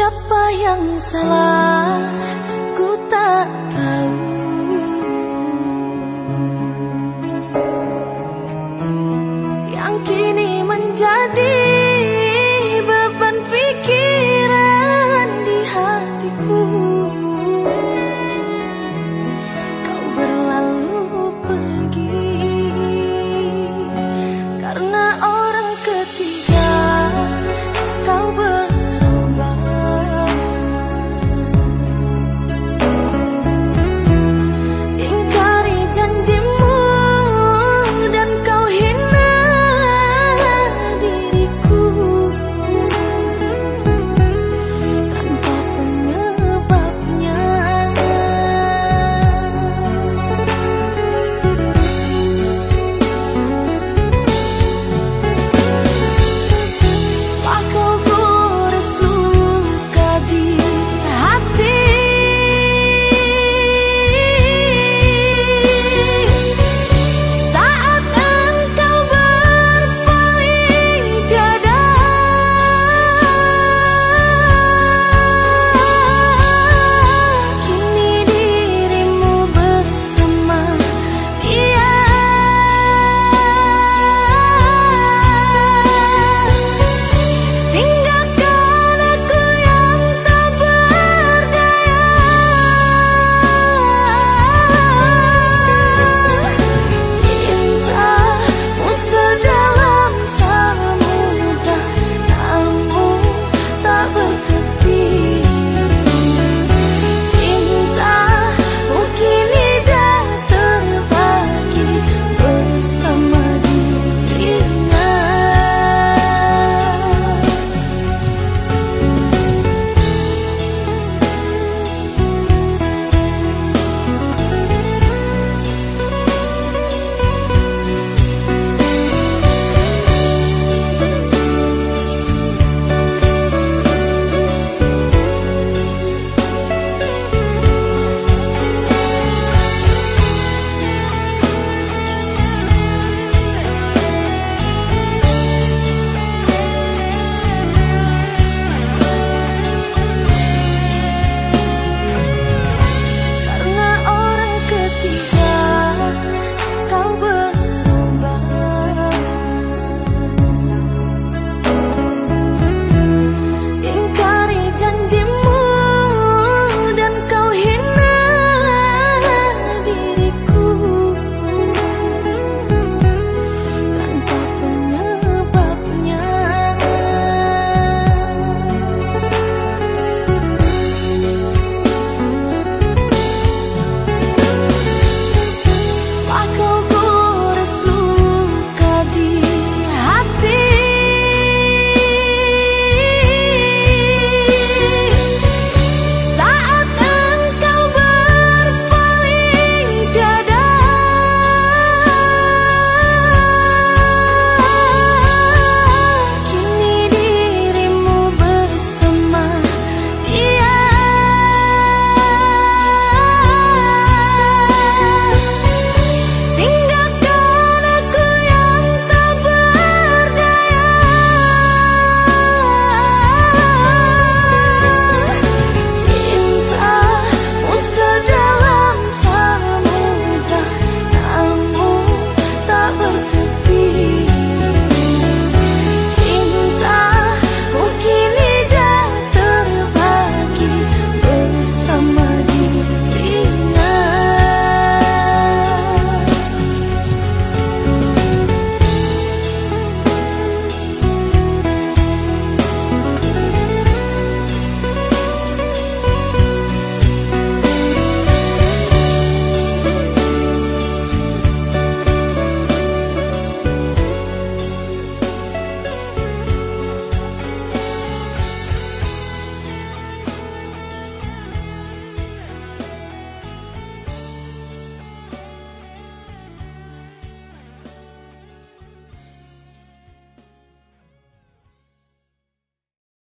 siapa yang salah?